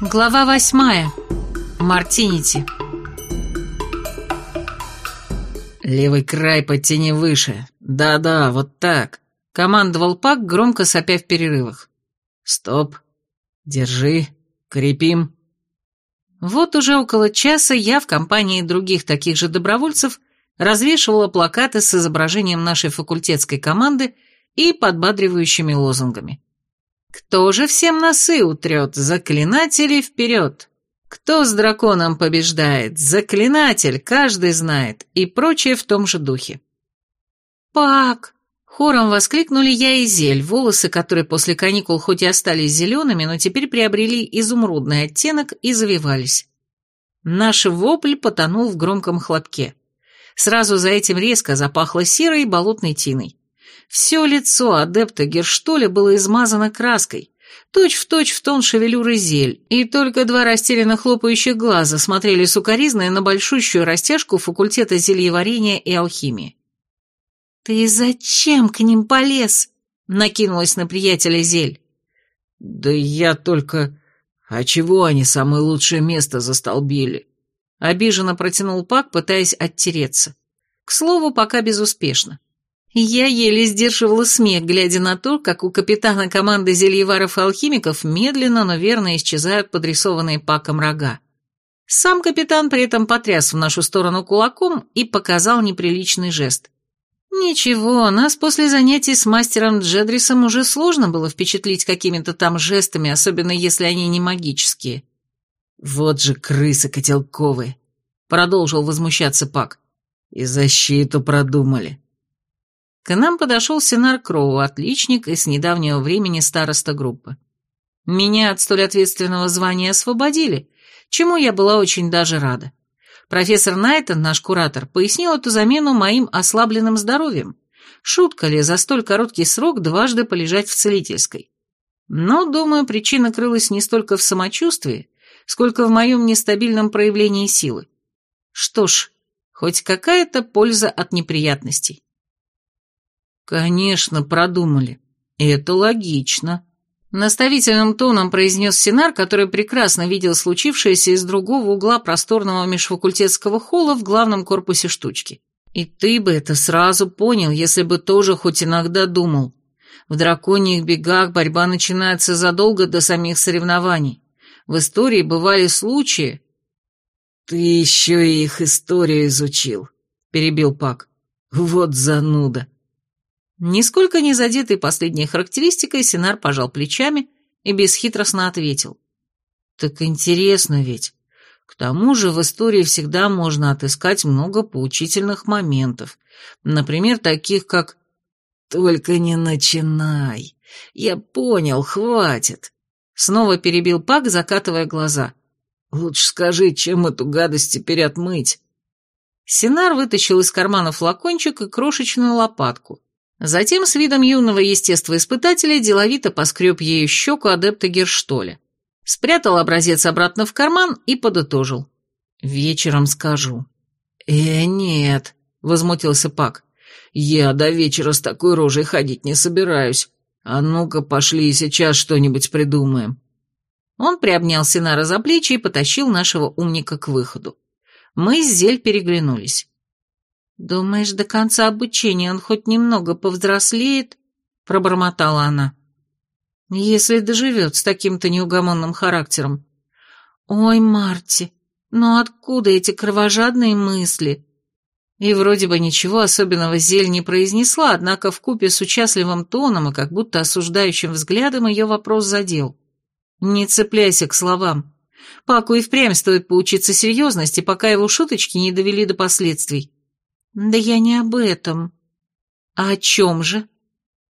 Глава восьмая. Мартинити. «Левый край подтяни выше. Да-да, вот так», — командовал Пак, громко сопя в перерывах. «Стоп. Держи. Крепим». Вот уже около часа я в компании других таких же добровольцев развешивала плакаты с изображением нашей факультетской команды и подбадривающими лозунгами. Кто же всем носы утрет? Заклинатели вперед! Кто с драконом побеждает? Заклинатель, каждый знает, и прочее в том же духе. «Пак!» — хором воскликнули я и Зель, волосы, которые после каникул хоть и остались зелеными, но теперь приобрели изумрудный оттенок и завивались. Наш вопль потонул в громком хлопке. Сразу за этим резко запахло серой болотной тиной. Все лицо адепта Герштоля было измазано краской, точь-в-точь в тон шевелюры зель, и только два растерянно хлопающих глаза смотрели сукоризной на большущую растяжку факультета зельеварения и алхимии. «Ты зачем к ним полез?» — накинулась на приятеля зель. «Да я только... А чего они самое лучшее место застолбили?» Обиженно протянул Пак, пытаясь оттереться. К слову, пока безуспешно. Я еле сдерживала смех, глядя на то, как у капитана команды зельеваров и алхимиков медленно, но верно исчезают подрисованные паком рога. Сам капитан при этом потряс в нашу сторону кулаком и показал неприличный жест. Ничего, нас после занятий с мастером Джедрисом уже сложно было впечатлить какими-то там жестами, особенно если они не магические. «Вот же крысы котелковые!» — продолжил возмущаться Пак. «И защиту продумали». К нам подошел Сенар Кроу, отличник и с недавнего времени староста группы. Меня от столь ответственного звания освободили, чему я была очень даже рада. Профессор Найтон, наш куратор, пояснил эту замену моим ослабленным здоровьем. Шутка ли за столь короткий срок дважды полежать в целительской? Но, думаю, причина крылась не столько в самочувствии, сколько в моем нестабильном проявлении силы. Что ж, хоть какая-то польза от неприятностей. «Конечно, продумали. Это логично», — наставительным тоном произнес Синар, который прекрасно видел случившееся из другого угла просторного межфакультетского холла в главном корпусе штучки. «И ты бы это сразу понял, если бы тоже хоть иногда думал. В драконьих бегах борьба начинается задолго до самих соревнований. В истории бывали случаи...» «Ты еще и их историю изучил», — перебил Пак. «Вот зануда». Нисколько не задетый последней характеристикой, Синар пожал плечами и бесхитростно ответил. «Так интересно ведь. К тому же в истории всегда можно отыскать много поучительных моментов. Например, таких как «Только не начинай. Я понял, хватит». Снова перебил Пак, закатывая глаза. «Лучше скажи, чем эту гадость теперь отмыть?» Синар вытащил из кармана флакончик и крошечную лопатку. Затем с видом юного естествоиспытателя деловито поскреб ею щеку адепта Герштоля. Спрятал образец обратно в карман и подытожил. «Вечером скажу». «Э, нет», — возмутился Пак. «Я до вечера с такой рожей ходить не собираюсь. А ну-ка, пошли сейчас что-нибудь придумаем». Он приобнял Синара за плечи и потащил нашего умника к выходу. Мы с Зель переглянулись. «Думаешь, до конца обучения он хоть немного повзрослеет?» — пробормотала она. «Если доживет с таким-то неугомонным характером». «Ой, Марти, ну откуда эти кровожадные мысли?» И вроде бы ничего особенного Зель не произнесла, однако в купе с участливым тоном и как будто осуждающим взглядом ее вопрос задел. «Не цепляйся к словам. Паку и впрямь стоит поучиться серьезности, пока его шуточки не довели до последствий. Да я не об этом. А о чем же?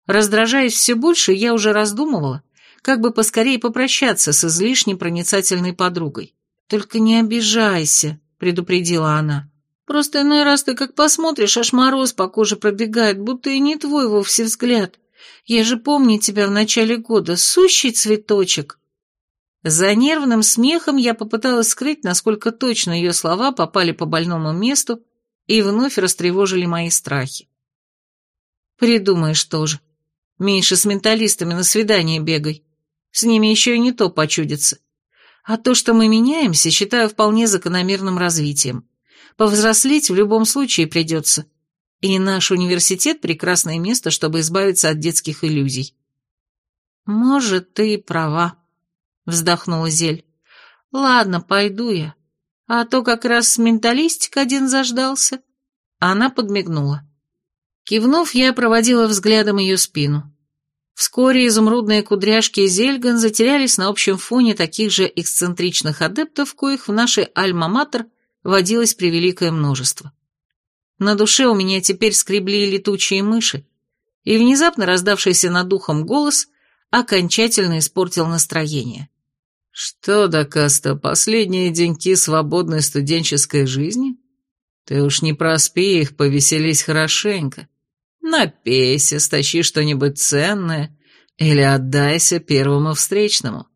Раздражаясь все больше, я уже раздумывала, как бы поскорее попрощаться с излишне проницательной подругой. «Только не обижайся», — предупредила она. «Просто иной раз ты как посмотришь, аж мороз по коже пробегает, будто и не твой вовсе взгляд. Я же помню тебя в начале года, сущий цветочек». За нервным смехом я попыталась скрыть, насколько точно ее слова попали по больному месту и вновь растревожили мои страхи. Придумаешь тоже. Меньше с менталистами на свидание бегай. С ними еще и не то почудится. А то, что мы меняемся, считаю вполне закономерным развитием. Повзрослеть в любом случае придется. И наш университет – прекрасное место, чтобы избавиться от детских иллюзий. «Может, ты и права», — вздохнула Зель. «Ладно, пойду я. А то как раз менталистик один заждался». Она подмигнула. Кивнув, я проводила взглядом ее спину. Вскоре изумрудные кудряшки Зельган затерялись на общем фоне таких же эксцентричных адептов, коих в нашей Альма-Матер водилось превеликое множество. На душе у меня теперь скребли летучие мыши, и внезапно раздавшийся над духом голос окончательно испортил настроение. «Что, Дакаста, последние деньки свободной студенческой жизни? Ты уж не проспи их, повеселись хорошенько. Напейся, стащи что-нибудь ценное или отдайся первому встречному.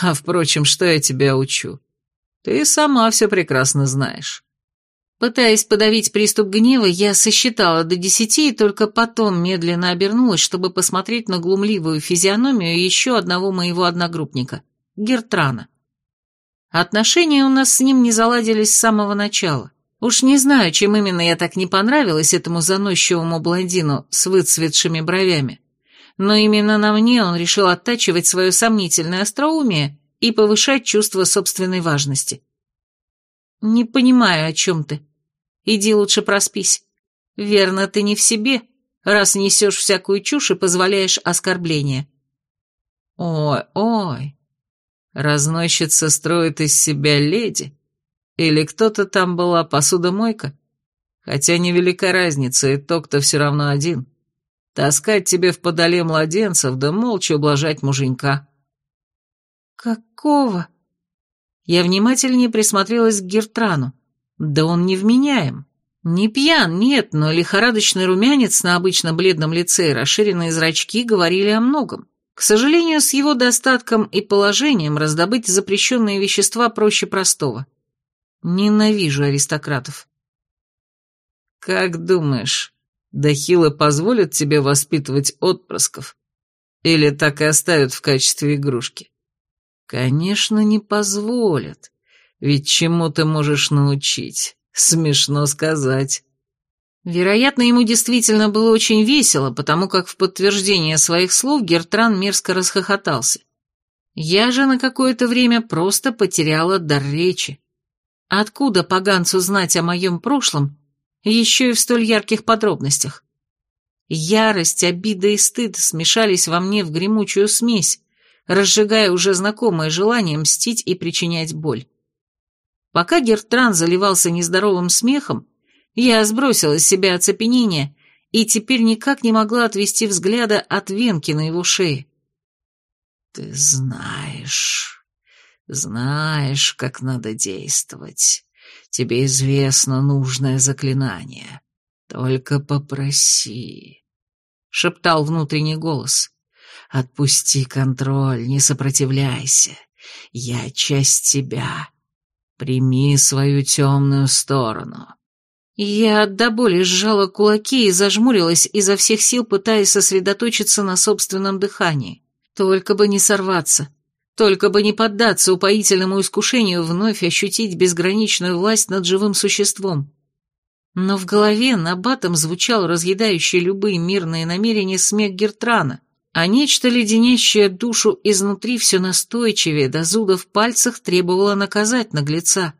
А, впрочем, что я тебя учу? Ты сама все прекрасно знаешь». Пытаясь подавить приступ гнева, я сосчитала до десяти и только потом медленно обернулась, чтобы посмотреть на глумливую физиономию еще одного моего одногруппника, Гертрана. Отношения у нас с ним не заладились с самого начала. Уж не знаю, чем именно я так не понравилась этому заносчивому блондину с выцветшими бровями, но именно на мне он решил оттачивать свое сомнительное остроумие и повышать чувство собственной важности. «Не понимаю, о чем ты. Иди лучше проспись. Верно, ты не в себе, раз несешь всякую чушь и позволяешь оскорбления». «Ой, ой, разносчица строит из себя леди? Или кто-то там была посудомойка? Хотя невелика разница, и то, все равно один. Таскать тебе в подоле младенцев, да молча ублажать муженька». «Какого?» Я внимательнее присмотрелась к Гертрану. Да он невменяем. Не пьян, нет, но лихорадочный румянец на обычно бледном лице и расширенные зрачки говорили о многом. К сожалению, с его достатком и положением раздобыть запрещенные вещества проще простого. Ненавижу аристократов. «Как думаешь, Дахилы позволят тебе воспитывать отпрысков? Или так и оставят в качестве игрушки?» Конечно, не позволят. Ведь чему ты можешь научить? Смешно сказать. Вероятно, ему действительно было очень весело, потому как в подтверждение своих слов Гертран мерзко расхохотался. Я же на какое-то время просто потеряла дар речи. Откуда поганцу знать о моем прошлом, еще и в столь ярких подробностях? Ярость, обида и стыд смешались во мне в гремучую смесь, разжигая уже знакомое желание мстить и причинять боль. Пока Гертран заливался нездоровым смехом, я сбросила с себя оцепенение и теперь никак не могла отвести взгляда от венки на его шее. «Ты знаешь, знаешь, как надо действовать. Тебе известно нужное заклинание. Только попроси», — шептал внутренний голос. Отпусти контроль, не сопротивляйся. Я часть тебя. Прими свою темную сторону. Я до боли сжала кулаки и зажмурилась изо всех сил, пытаясь сосредоточиться на собственном дыхании. Только бы не сорваться. Только бы не поддаться упоительному искушению вновь ощутить безграничную власть над живым существом. Но в голове набатом звучал разъедающий любые мирные намерения смех Гертрана, а нечто леденящее душу изнутри все настойчивее, до зуда в пальцах требовало наказать наглеца.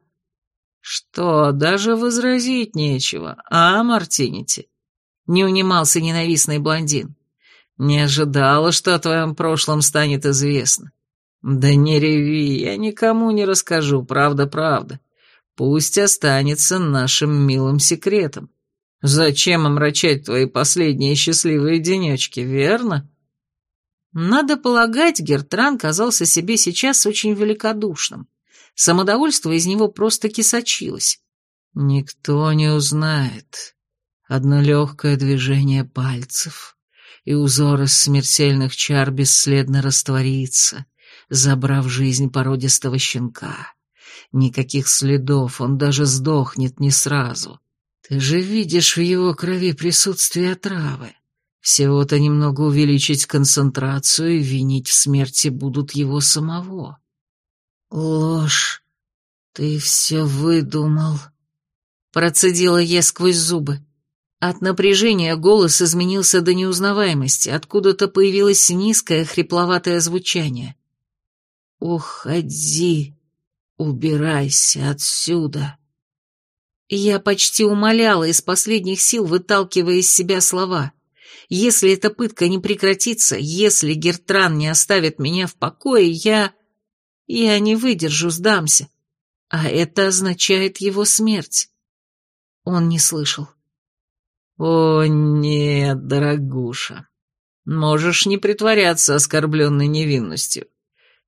«Что, даже возразить нечего, а, Мартинити?» — не унимался ненавистный блондин. «Не ожидала, что о твоем прошлом станет известно. Да не реви, я никому не расскажу, правда-правда. Пусть останется нашим милым секретом. Зачем омрачать твои последние счастливые денечки, верно?» Надо полагать, Гертран казался себе сейчас очень великодушным. Самодовольство из него просто кисочилось. Никто не узнает. Одно легкое движение пальцев, и узор из смертельных чар бесследно растворится, забрав жизнь породистого щенка. Никаких следов, он даже сдохнет не сразу. Ты же видишь в его крови присутствие отравы. Всего-то немного увеличить концентрацию и винить в смерти будут его самого. «Ложь. Ты все выдумал», — процедила я сквозь зубы. От напряжения голос изменился до неузнаваемости, откуда-то появилось низкое хрипловатое звучание. «Уходи, убирайся отсюда». Я почти умоляла из последних сил, выталкивая из себя слова. Если эта пытка не прекратится, если Гертран не оставит меня в покое, я... Я не выдержу, сдамся. А это означает его смерть. Он не слышал. «О, нет, дорогуша, можешь не притворяться оскорбленной невинностью.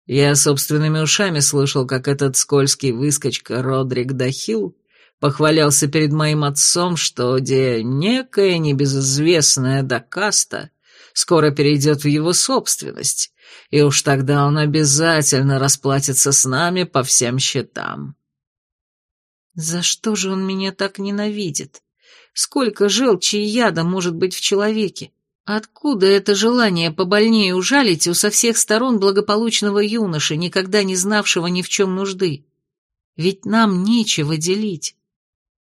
Я собственными ушами слышал, как этот скользкий выскочка Родрик Дахил похвалялся перед моим отцом, что где некая небезызвестная Дакаста скоро перейдет в его собственность, и уж тогда он обязательно расплатится с нами по всем счетам. За что же он меня так ненавидит? Сколько желчи и яда может быть в человеке? Откуда это желание побольнее ужалить у со всех сторон благополучного юноши, никогда не знавшего ни в чем нужды? Ведь нам нечего делить.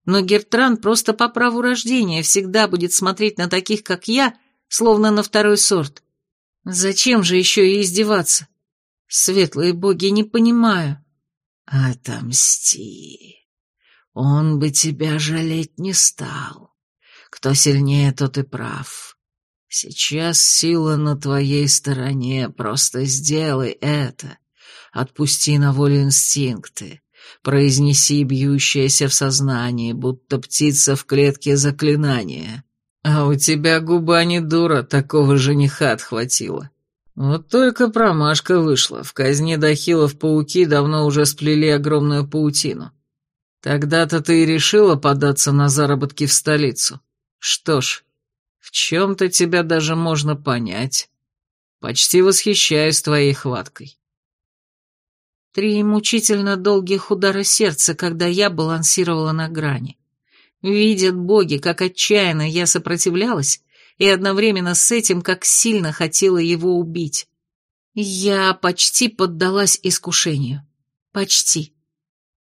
Но Гертран просто по праву рождения всегда будет смотреть на таких, как я, словно на второй сорт. Зачем же еще и издеваться? Светлые боги, не понимаю. Отомсти. Он бы тебя жалеть не стал. Кто сильнее, тот и прав. Сейчас сила на твоей стороне, просто сделай это. Отпусти на волю инстинкты. Произнеси бьющееся в сознании, будто птица в клетке заклинания. А у тебя губа не дура, такого жениха отхватила. Вот только промашка вышла. В казне Дахилов пауки давно уже сплели огромную паутину. Тогда-то ты и решила податься на заработки в столицу. Что ж, в чем-то тебя даже можно понять. Почти восхищаюсь твоей хваткой. Три мучительно долгих удара сердца, когда я балансировала на грани. Видят боги, как отчаянно я сопротивлялась, и одновременно с этим, как сильно хотела его убить. Я почти поддалась искушению. Почти.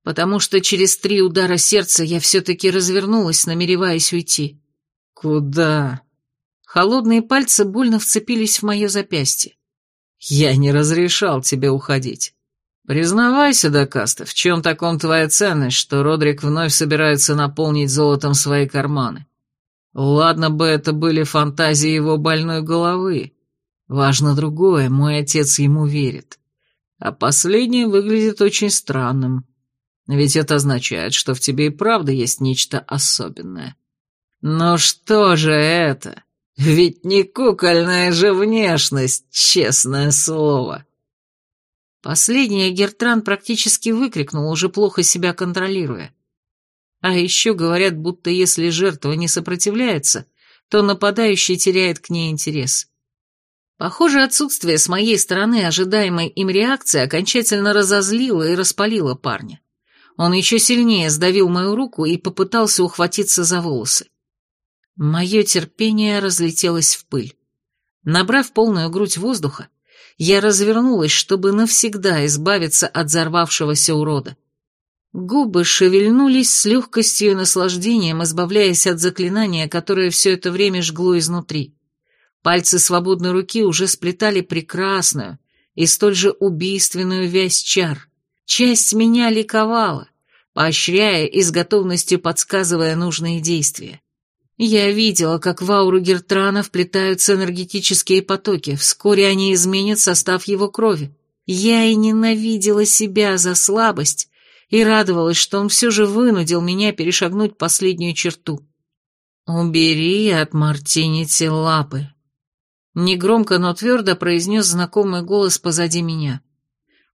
Потому что через три удара сердца я все-таки развернулась, намереваясь уйти. «Куда?» Холодные пальцы больно вцепились в мое запястье. «Я не разрешал тебе уходить. «Признавайся, Дакаста, в чем таком твоя ценность, что Родрик вновь собирается наполнить золотом свои карманы? Ладно бы это были фантазии его больной головы. Важно другое, мой отец ему верит. А последнее выглядит очень странным. Ведь это означает, что в тебе и правда есть нечто особенное. Но что же это? Ведь не кукольная же внешность, честное слово!» Последнее Гертран практически выкрикнул, уже плохо себя контролируя. А еще говорят, будто если жертва не сопротивляется, то нападающий теряет к ней интерес. Похоже, отсутствие с моей стороны ожидаемой им реакции окончательно разозлило и распалило парня. Он еще сильнее сдавил мою руку и попытался ухватиться за волосы. Мое терпение разлетелось в пыль. Набрав полную грудь воздуха, я развернулась, чтобы навсегда избавиться от взорвавшегося урода. Губы шевельнулись с легкостью и наслаждением, избавляясь от заклинания, которое все это время жгло изнутри. Пальцы свободной руки уже сплетали прекрасную и столь же убийственную вязь чар. Часть меня ликовала, поощряя и с готовностью подсказывая нужные действия. Я видела, как в ауру Гертрана вплетаются энергетические потоки, вскоре они изменят состав его крови. Я и ненавидела себя за слабость и радовалась, что он все же вынудил меня перешагнуть последнюю черту. «Убери от Мартинити лапы», — негромко, но твердо произнес знакомый голос позади меня.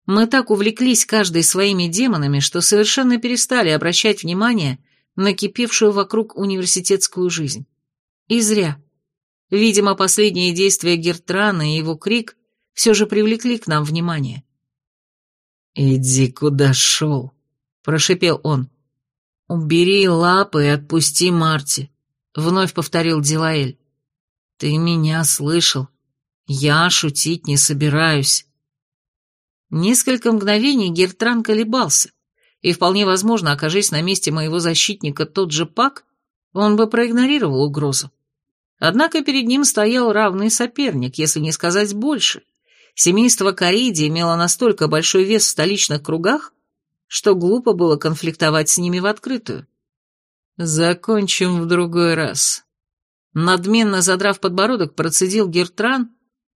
Мы так увлеклись каждой своими демонами, что совершенно перестали обращать внимание накипевшую вокруг университетскую жизнь. И зря. Видимо, последние действия Гертрана и его крик все же привлекли к нам внимание. «Иди куда шел», — прошипел он. «Убери лапы и отпусти Марти», — вновь повторил Дилаэль. «Ты меня слышал. Я шутить не собираюсь». Несколько мгновений Гертран колебался, и вполне возможно, окажись на месте моего защитника тот же Пак, он бы проигнорировал угрозу. Однако перед ним стоял равный соперник, если не сказать больше. Семейство Кариди имело настолько большой вес в столичных кругах, что глупо было конфликтовать с ними в открытую. «Закончим в другой раз». Надменно задрав подбородок, процедил Гертран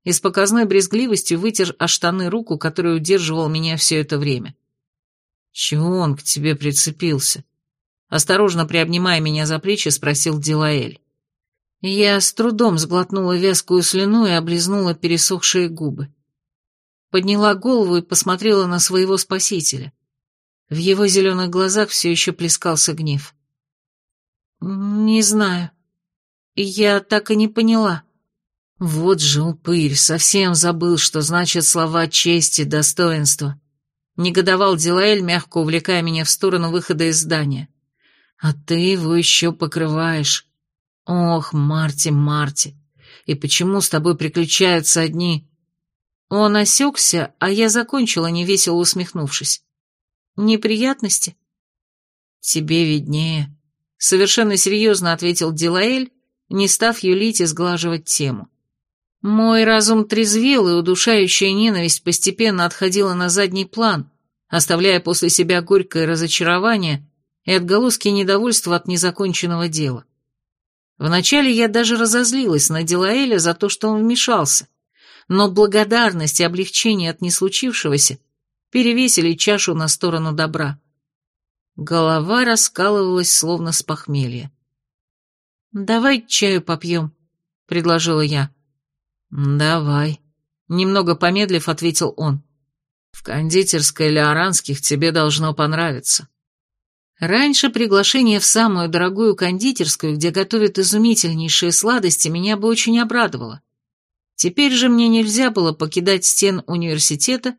и с показной брезгливостью вытер о штаны руку, которая удерживал меня все это время. «Чего он к тебе прицепился?» Осторожно приобнимая меня за плечи, спросил Дилаэль. Я с трудом сглотнула вязкую слюну и облизнула пересохшие губы. Подняла голову и посмотрела на своего спасителя. В его зеленых глазах все еще плескался гнев. «Не знаю. Я так и не поняла». Вот же упырь, совсем забыл, что значит слова чести, достоинства. Негодовал Дилаэль, мягко увлекая меня в сторону выхода из здания. А ты его еще покрываешь. Ох, Марти, Марти, и почему с тобой приключаются одни... Он осекся, а я закончила, невесело усмехнувшись. Неприятности? Тебе виднее. Совершенно серьезно ответил Дилаэль, не став юлить и сглаживать тему. Мой разум трезвел, и удушающая ненависть постепенно отходила на задний план, оставляя после себя горькое разочарование и отголоски недовольства от незаконченного дела. Вначале я даже разозлилась на Дилаэля за то, что он вмешался, но благодарность и облегчение от неслучившегося перевесили чашу на сторону добра. Голова раскалывалась, словно с похмелья. «Давай чаю попьем», — предложила я. «Давай», — немного помедлив, ответил он. «В кондитерской Леоранских тебе должно понравиться». Раньше приглашение в самую дорогую кондитерскую, где готовят изумительнейшие сладости, меня бы очень обрадовало. Теперь же мне нельзя было покидать стен университета,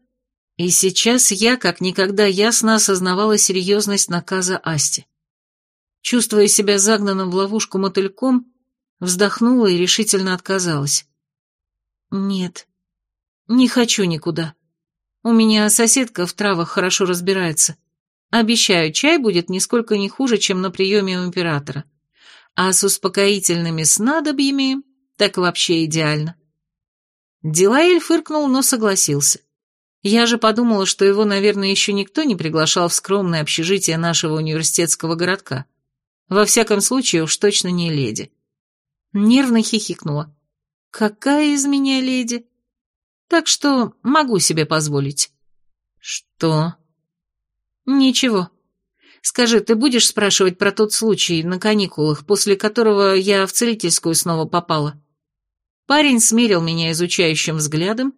и сейчас я как никогда ясно осознавала серьезность наказа Асти. Чувствуя себя загнанным в ловушку мотыльком, вздохнула и решительно отказалась. «Нет, не хочу никуда. У меня соседка в травах хорошо разбирается. Обещаю, чай будет нисколько не хуже, чем на приеме у императора. А с успокоительными снадобьями так вообще идеально. Дилаэль фыркнул, но согласился. Я же подумала, что его, наверное, еще никто не приглашал в скромное общежитие нашего университетского городка. Во всяком случае, уж точно не леди. Нервно хихикнула. Какая из меня леди? Так что могу себе позволить. Что? «Ничего. Скажи, ты будешь спрашивать про тот случай на каникулах, после которого я в целительскую снова попала?» Парень смерил меня изучающим взглядом.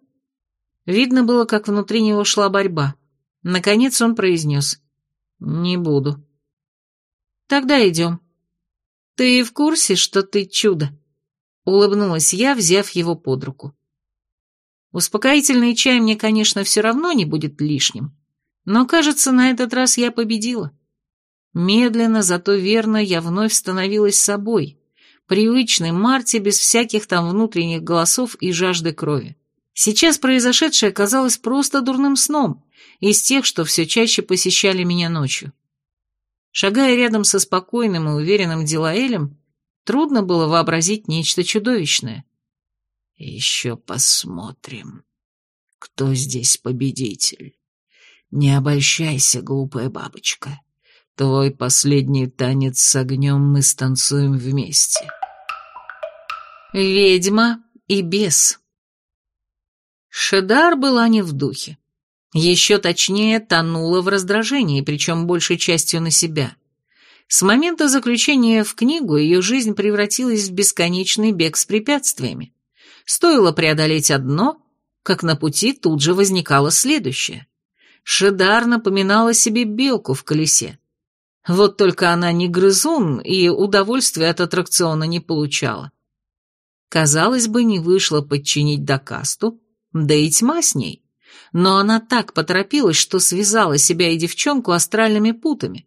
Видно было, как внутри него шла борьба. Наконец он произнес. «Не буду». «Тогда идем». «Ты в курсе, что ты чудо?» Улыбнулась я, взяв его под руку. Успокоительный чай мне, конечно, все равно не будет лишним. Но, кажется, на этот раз я победила. Медленно, зато верно, я вновь становилась собой, привычной Марте без всяких там внутренних голосов и жажды крови. Сейчас произошедшее казалось просто дурным сном, из тех, что все чаще посещали меня ночью. Шагая рядом со спокойным и уверенным Дилаэлем, трудно было вообразить нечто чудовищное. «Еще посмотрим, кто здесь победитель». Не обольщайся, глупая бабочка. Твой последний танец с огнем мы станцуем вместе. Ведьма и бес. Шедар была не в духе. Еще точнее, тонула в раздражении, причем большей частью на себя. С момента заключения в книгу ее жизнь превратилась в бесконечный бег с препятствиями. Стоило преодолеть одно, как на пути тут же возникало следующее. Шедар напоминала себе белку в колесе. Вот только она не грызун и удовольствия от аттракциона не получала. Казалось бы, не вышло подчинить Дакасту, да и тьма с ней. Но она так поторопилась, что связала себя и девчонку астральными путами.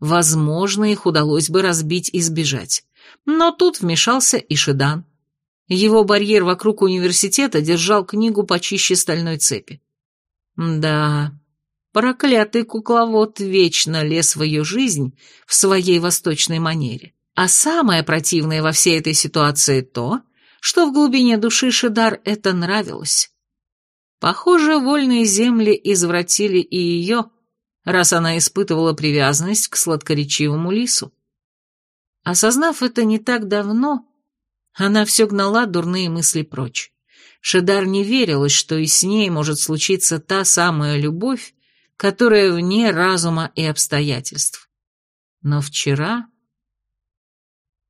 Возможно, их удалось бы разбить и сбежать. Но тут вмешался и Шедан. Его барьер вокруг университета держал книгу почище стальной цепи. Да, проклятый кукловод вечно лез в ее жизнь в своей восточной манере. А самое противное во всей этой ситуации то, что в глубине души Шидар это нравилось. Похоже, вольные земли извратили и ее, раз она испытывала привязанность к сладкоречивому лису. Осознав это не так давно, она все гнала дурные мысли прочь. Шидар не верилось, что и с ней может случиться та самая любовь, которая вне разума и обстоятельств. Но вчера...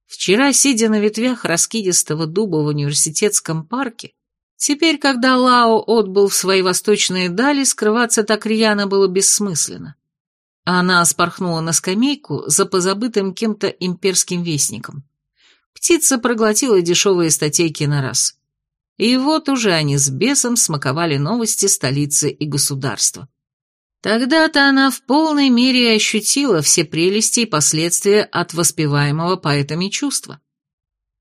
Вчера, сидя на ветвях раскидистого дуба в университетском парке, теперь, когда Лао отбыл в свои восточные дали, скрываться так рьяно было бессмысленно. Она спорхнула на скамейку за позабытым кем-то имперским вестником. Птица проглотила дешевые статейки на раз. И вот уже они с бесом смаковали новости столицы и государства. Тогда-то она в полной мере ощутила все прелести и последствия от воспеваемого поэтами чувства.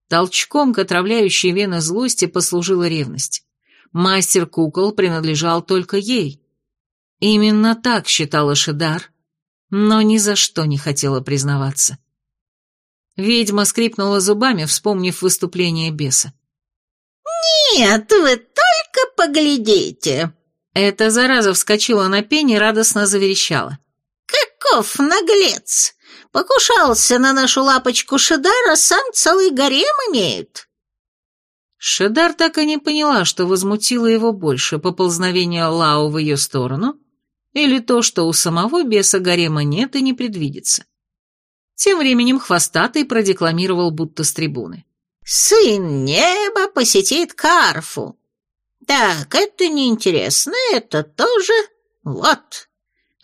Толчком к отравляющей вены злости послужила ревность. Мастер кукол принадлежал только ей. Именно так считала Шидар, но ни за что не хотела признаваться. Ведьма скрипнула зубами, вспомнив выступление беса. «Нет, вы только поглядите!» Эта зараза вскочила на пень и радостно заверещала. «Каков наглец! Покушался на нашу лапочку Шедара, сам целый гарем имеет!» Шедар так и не поняла, что возмутило его больше поползновение Лао в ее сторону или то, что у самого беса гарема нет и не предвидится. Тем временем хвостатый продекламировал будто с трибуны. «Сын неба посетит Карфу, «Так, это неинтересно, это тоже... Вот!»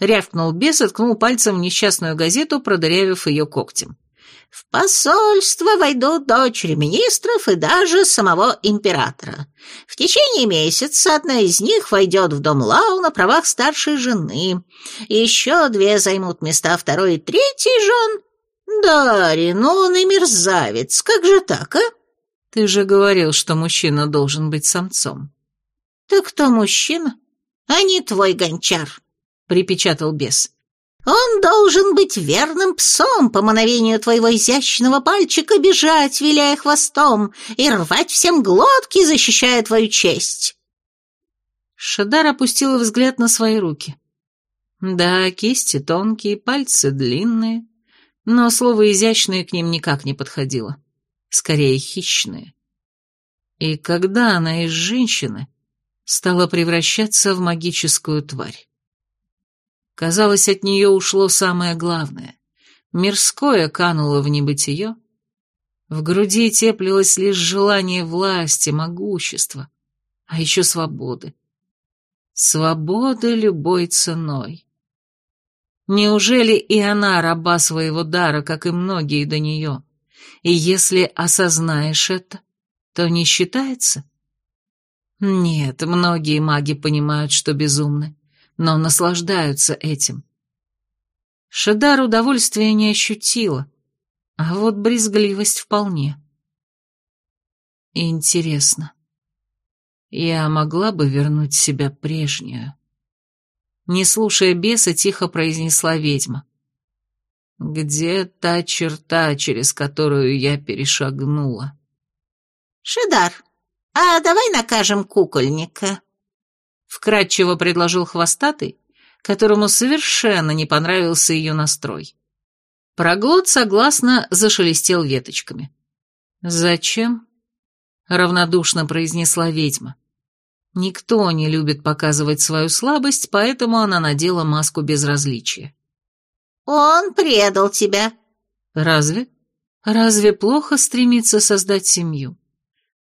Рявкнул бес и ткнул пальцем в несчастную газету, продырявив ее когтем. «В посольство войдут дочери министров и даже самого императора. В течение месяца одна из них войдет в дом Лау на правах старшей жены. Еще две займут места второй и третьей жен. Дарин, он и мерзавец, как же так, а?» «Ты же говорил, что мужчина должен быть самцом». «Так кто мужчина, а не твой гончар», — припечатал бес. «Он должен быть верным псом по мановению твоего изящного пальчика бежать, виляя хвостом, и рвать всем глотки, защищая твою честь». Шадар опустила взгляд на свои руки. Да, кисти тонкие, пальцы длинные, но слово «изящные» к ним никак не подходило. Скорее, хищные. И когда она из женщины, стала превращаться в магическую тварь. Казалось, от нее ушло самое главное. Мирское кануло в небытие. В груди теплилось лишь желание власти, могущества, а еще свободы. Свободы любой ценой. Неужели и она раба своего дара, как и многие до нее? И если осознаешь это, то не считается? Нет, многие маги понимают, что безумны, но наслаждаются этим. Шедар удовольствия не ощутила, а вот брезгливость вполне. Интересно, я могла бы вернуть себя прежнюю? Не слушая беса, тихо произнесла ведьма. Где та черта, через которую я перешагнула? «Шидар, «А давай накажем кукольника», — вкратчиво предложил хвостатый, которому совершенно не понравился ее настрой. Проглот согласно зашелестел веточками. «Зачем?» — равнодушно произнесла ведьма. Никто не любит показывать свою слабость, поэтому она надела маску безразличия. «Он предал тебя». «Разве? Разве плохо стремиться создать семью?»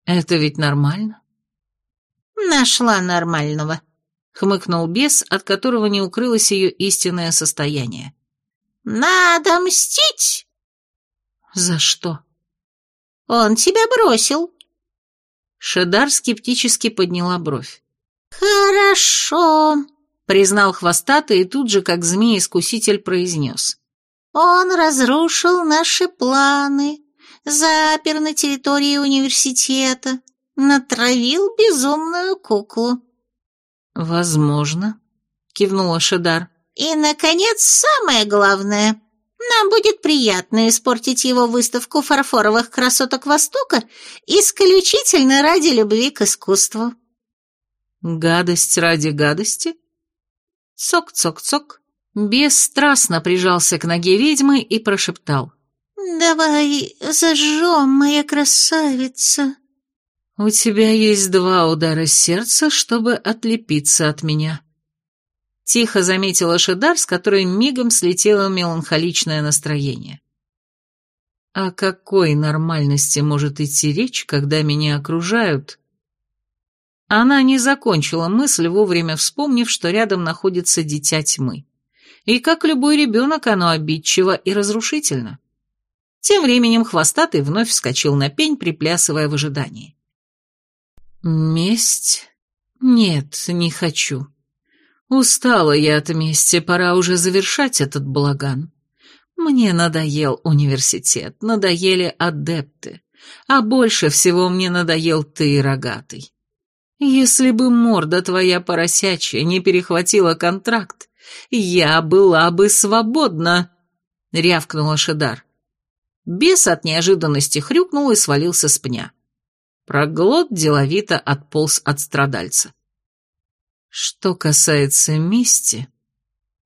Это ведь нормально? Нашла нормального, хмыкнул бес, от которого не укрылось ее истинное состояние. Надо мстить. За что? Он тебя бросил. Шедар скептически подняла бровь. «Хорошо», — признал хвостатый и тут же, как змей-искуситель, произнес. «Он разрушил наши планы запер на территории университета, натравил безумную куклу. Возможно, — кивнула Шедар. «И, наконец, самое главное. Нам будет приятно испортить его выставку фарфоровых красоток Востока исключительно ради любви к искусству». «Гадость ради гадости?» Цок-цок-цок. Бесстрастно прижался к ноге ведьмы и прошептал. «Давай зажжем, моя красавица». «У тебя есть два удара сердца, чтобы отлепиться от меня». Тихо заметила Шедар, с которой мигом слетело меланхоличное настроение. «О какой нормальности может идти речь, когда меня окружают?» Она не закончила мысль, вовремя вспомнив, что рядом находится дитя тьмы. И как любой ребенок, оно обидчиво и разрушительно. Тем временем хвостатый вновь вскочил на пень, приплясывая в ожидании. «Месть? Нет, не хочу. Устала я от мести, пора уже завершать этот балаган. Мне надоел университет, надоели адепты, а больше всего мне надоел ты, рогатый. Если бы морда твоя поросячья не перехватила контракт, я была бы свободна», — рявкнула Шедар. Бес от неожиданности хрюкнул и свалился с пня. Проглот деловито отполз от страдальца. Что касается мести,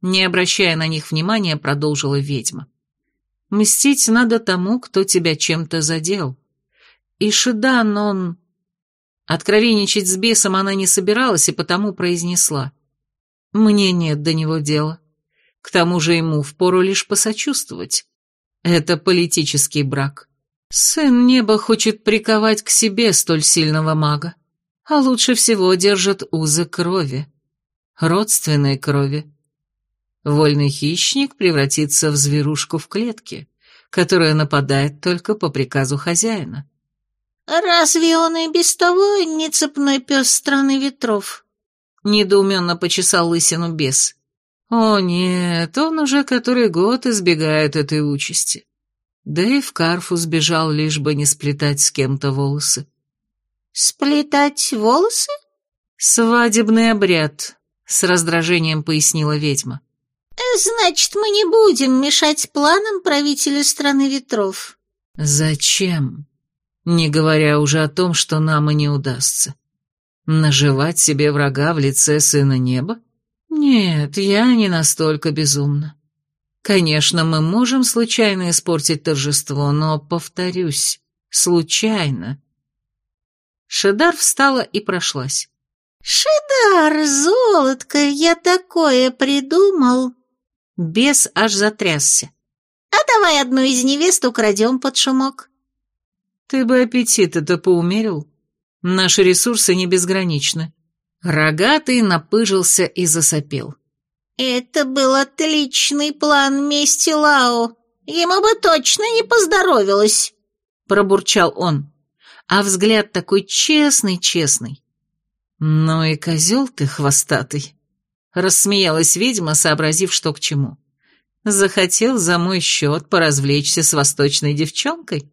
не обращая на них внимания, продолжила ведьма. Мстить надо тому, кто тебя чем-то задел. И Шидан, он... Откровенничать с бесом она не собиралась и потому произнесла. Мне нет до него дела. К тому же ему впору лишь посочувствовать. Это политический брак. Сын неба хочет приковать к себе столь сильного мага, а лучше всего держит узы крови, родственной крови. Вольный хищник превратится в зверушку в клетке, которая нападает только по приказу хозяина. «Разве он и без того не цепной пес страны ветров?» Недоуменно почесал лысину бес. «О нет, он уже который год избегает этой участи. Да и в Карфу сбежал, лишь бы не сплетать с кем-то волосы. «Сплетать волосы?» «Свадебный обряд», — с раздражением пояснила ведьма. «Значит, мы не будем мешать планам правителя страны ветров». «Зачем? Не говоря уже о том, что нам и не удастся. Наживать себе врага в лице сына неба? Нет, я не настолько безумна. Конечно, мы можем случайно испортить торжество, но, повторюсь, случайно. Шедар встала и прошлась. «Шедар, золотко, я такое придумал!» Бес аж затрясся. «А давай одну из невест украдем под шумок». «Ты бы аппетит это поумерил. Наши ресурсы не безграничны». Рогатый напыжился и засопел. «Это был отличный план мести Лао. Ему бы точно не поздоровилось», — пробурчал он. А взгляд такой честный-честный. «Ну и козел ты хвостатый», — рассмеялась ведьма, сообразив, что к чему. «Захотел за мой счет поразвлечься с восточной девчонкой?»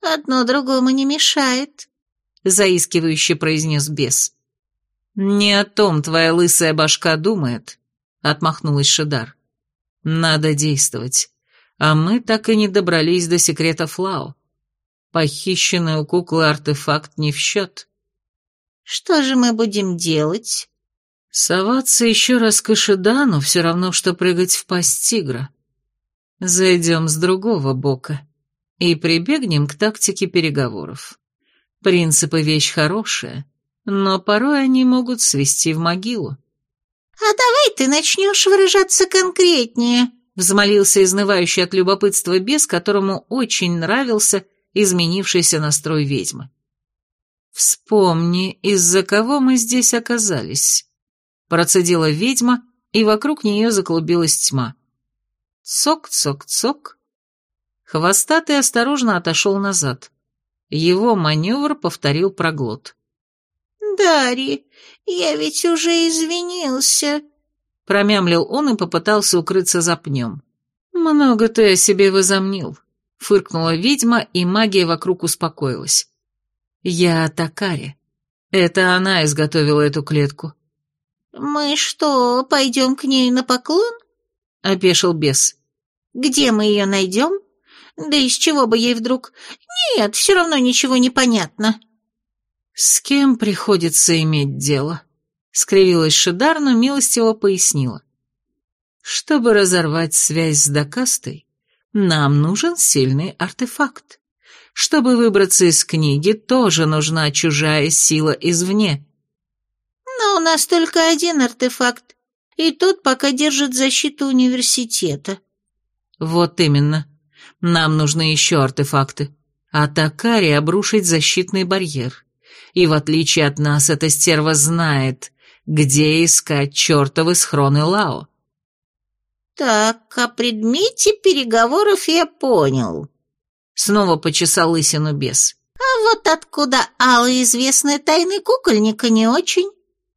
«Одно другому не мешает», — заискивающе произнес бес. «Не о том твоя лысая башка думает», — отмахнулась Шидар. «Надо действовать. А мы так и не добрались до секрета Флау. Похищенный у куклы артефакт не в счет». «Что же мы будем делать?» «Соваться еще раз к Ишидану все равно, что прыгать в пасть тигра. Зайдем с другого бока и прибегнем к тактике переговоров. Принципы — вещь хорошая, но порой они могут свести в могилу. «А давай ты начнешь выражаться конкретнее», — взмолился изнывающий от любопытства бес, которому очень нравился изменившийся настрой ведьмы. «Вспомни, из-за кого мы здесь оказались», — процедила ведьма, и вокруг нее заклубилась тьма. Цок-цок-цок. Хвостатый осторожно отошел назад. Его маневр повторил проглот. Дарья, я ведь уже извинился», — промямлил он и попытался укрыться за пнем. «Много ты о себе возомнил», — фыркнула ведьма, и магия вокруг успокоилась. «Я Такари. Это она изготовила эту клетку. Мы что, пойдем к ней на поклон? — опешил бес. Где мы ее найдем? Да из чего бы ей вдруг... Нет, все равно ничего не понятно. С кем приходится иметь дело? Скривилась Шидар, но милостиво пояснила. Чтобы разорвать связь с Дакастой, нам нужен сильный артефакт. Чтобы выбраться из книги, тоже нужна чужая сила извне. Но у нас только один артефакт, и тот пока держит защиту университета. Вот именно. Нам нужны еще артефакты. А Такари обрушить защитный барьер. И в отличие от нас, эта стерва знает, где искать чертовы схроны Лао. Так, о предмете переговоров я понял. Снова почесал лысину бес. А вот откуда Алла известная тайны кукольника не очень.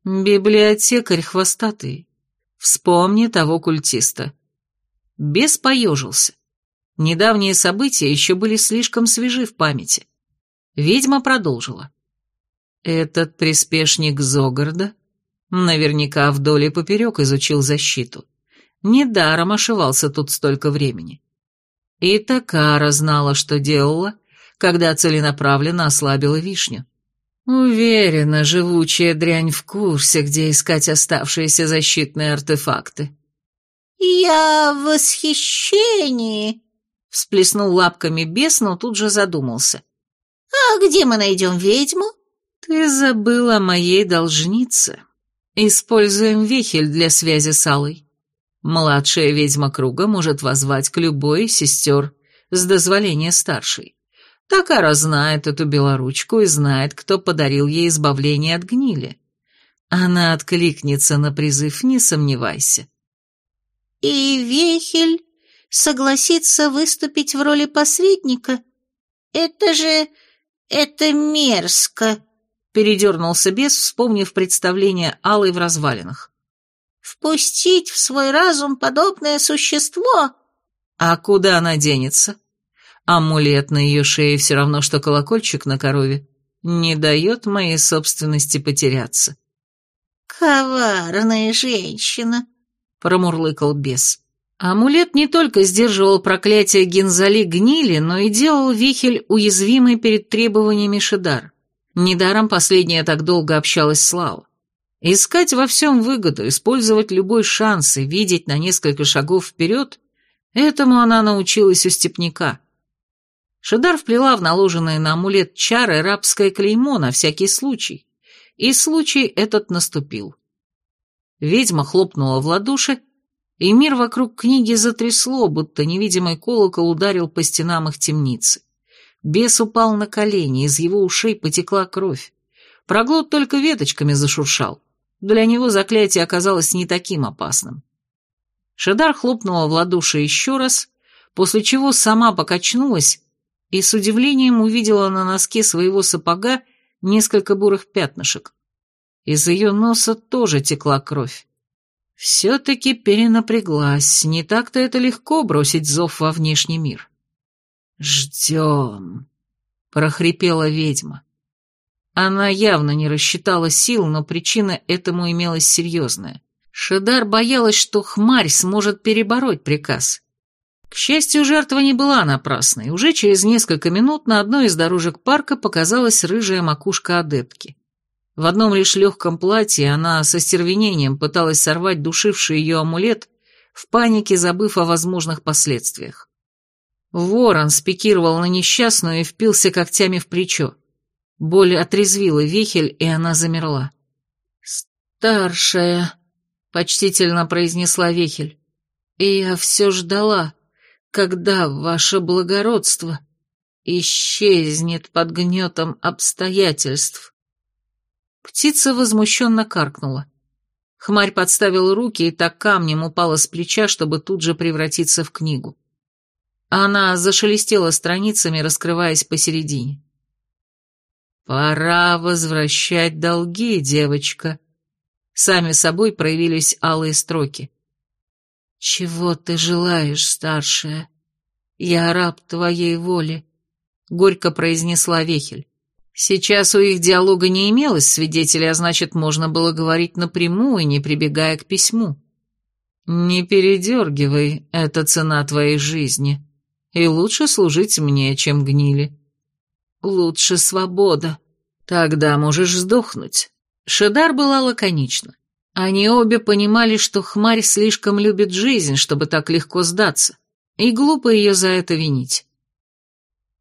Библиотекарь хвостатый. Вспомни того культиста. Бес поежился. Недавние события еще были слишком свежи в памяти. Ведьма продолжила. Этот приспешник Зогарда наверняка вдоль и поперек изучил защиту. Недаром ошивался тут столько времени. И Такара знала, что делала, когда целенаправленно ослабила вишню. Уверена, живучая дрянь в курсе, где искать оставшиеся защитные артефакты. «Я в восхищении!» — всплеснул лапками бес, но тут же задумался. «А где мы найдем ведьму?» «Ты забыла о моей должнице. Используем вехель для связи с Аллой. Младшая ведьма круга может возвать к любой сестер с дозволения старшей. Такара знает эту белоручку и знает, кто подарил ей избавление от гнили. Она откликнется на призыв, не сомневайся. И Вехель согласится выступить в роли посредника? Это же... это мерзко, передернулся бес, вспомнив представление Аллы в развалинах. Впустить в свой разум подобное существо? А куда она денется? Амулет на ее шее все равно, что колокольчик на корове. Не дает моей собственности потеряться. «Коварная женщина», — промурлыкал бес. Амулет не только сдерживал проклятие Гензали гнили, но и делал Вихель уязвимой перед требованиями Шидар. Недаром последняя так долго общалась с Лао. Искать во всем выгоду, использовать любой шанс и видеть на несколько шагов вперед — этому она научилась у степняка. Шидар вплела в наложенное на амулет чары рабское клеймо на всякий случай, и случай этот наступил. Ведьма хлопнула в ладоши, и мир вокруг книги затрясло, будто невидимый колокол ударил по стенам их темницы. Бес упал на колени, из его ушей потекла кровь. Проглот только веточками зашуршал. Для него заклятие оказалось не таким опасным. Шедар хлопнула в ладоши еще раз, после чего сама покачнулась и с удивлением увидела на носке своего сапога несколько бурых пятнышек. Из ее носа тоже текла кровь. Все-таки перенапряглась, не так-то это легко бросить зов во внешний мир. «Ждем», — прохрипела ведьма. Она явно не рассчитала сил, но причина этому имелась серьезная. Шедар боялась, что хмарь сможет перебороть приказ. К счастью, жертва не была напрасной. Уже через несколько минут на одной из дорожек парка показалась рыжая макушка адептки. В одном лишь легком платье она со стервенением пыталась сорвать душивший ее амулет, в панике забыв о возможных последствиях. Ворон спикировал на несчастную и впился когтями в плечо. Боль отрезвила Вихель, и она замерла. «Старшая», — почтительно произнесла Вихель, — «и я все ждала» когда ваше благородство исчезнет под гнетом обстоятельств. Птица возмущенно каркнула. Хмарь подставила руки и так камнем упала с плеча, чтобы тут же превратиться в книгу. Она зашелестела страницами, раскрываясь посередине. «Пора возвращать долги, девочка», Сами собой проявились алые строки. «Чего ты желаешь, старшая? Я раб твоей воли», — горько произнесла Вехель. Сейчас у их диалога не имелось свидетелей, а значит, можно было говорить напрямую, не прибегая к письму. «Не передергивай, это цена твоей жизни, и лучше служить мне, чем гнили». «Лучше свобода», «Тогда можешь сдохнуть». Шедар была лаконична. Они обе понимали, что хмарь слишком любит жизнь, чтобы так легко сдаться, и глупо ее за это винить.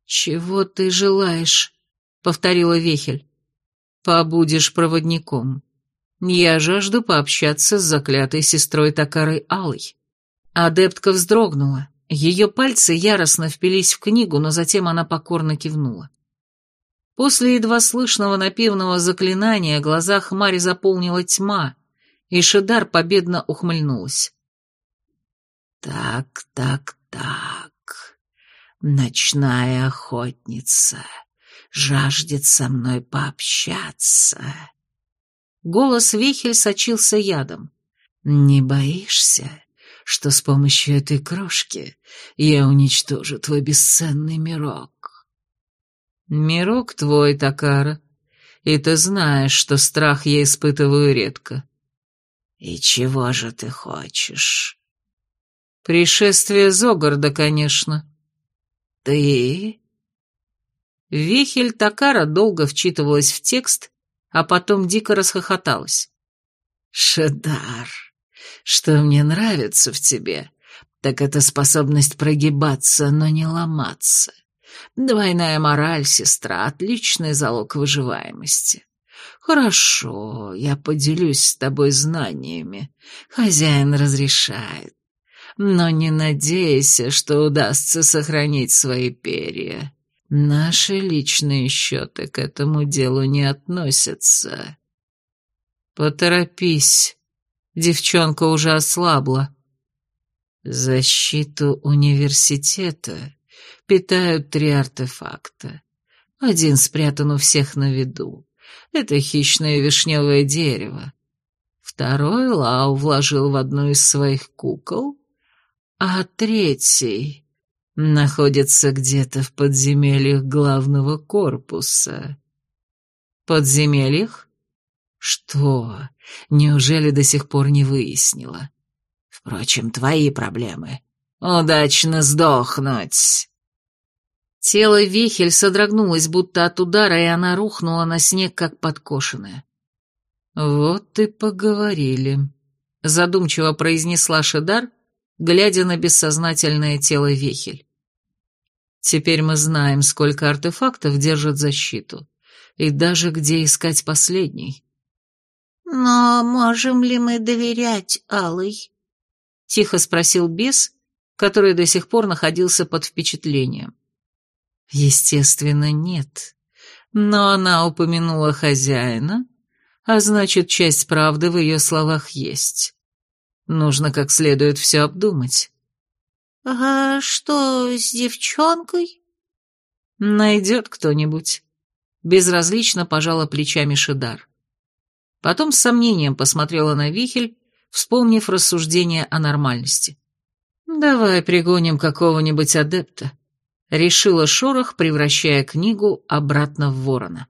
«Чего ты желаешь?» — повторила Вехель. «Побудешь проводником. Я жажду пообщаться с заклятой сестрой Такарой Алой». Адептка вздрогнула. Ее пальцы яростно впились в книгу, но затем она покорно кивнула. После едва слышного напевного заклинания глаза Хмари заполнила тьма, и Шидар победно ухмыльнулась. «Так, так, так, ночная охотница жаждет со мной пообщаться». Голос Вехель сочился ядом. «Не боишься, что с помощью этой крошки я уничтожу твой бесценный мирок?» «Мирок твой, Такара, и ты знаешь, что страх я испытываю редко». «И чего же ты хочешь?» «Пришествие Зогарда, конечно». «Ты?» Вихель Такара долго вчитывалась в текст, а потом дико расхохоталась. «Шедар, что мне нравится в тебе, так это способность прогибаться, но не ломаться. Двойная мораль, сестра, отличный залог выживаемости. Хорошо, я поделюсь с тобой знаниями. Хозяин разрешает. Но не надейся, что удастся сохранить свои перья. Наши личные счеты к этому делу не относятся. Поторопись. Девчонка уже ослабла. Защиту университета питают три артефакта. Один спрятан у всех на виду. Это хищное вишневое дерево. Второй Лау вложил в одну из своих кукол, а третий находится где-то в подземельях главного корпуса. Подземельях? Что? Неужели до сих пор не выяснила? Впрочем, твои проблемы. Удачно сдохнуть. Тело Вихель содрогнулось, будто от удара, и она рухнула на снег, как подкошенная. «Вот и поговорили», — задумчиво произнесла Шедар, глядя на бессознательное тело Вихель. «Теперь мы знаем, сколько артефактов держат защиту, и даже где искать последний». «Но можем ли мы доверять Алой?» — тихо спросил бес, который до сих пор находился под впечатлением. Естественно, нет. Но она упомянула хозяина, а значит, часть правды в ее словах есть. Нужно как следует все обдумать. «А что с девчонкой?» «Найдет кто-нибудь». Безразлично пожала плечами Шидар. Потом с сомнением посмотрела на Вихель, вспомнив рассуждение о нормальности. «Давай пригоним какого-нибудь адепта» решила Шорох, превращая книгу обратно в ворона.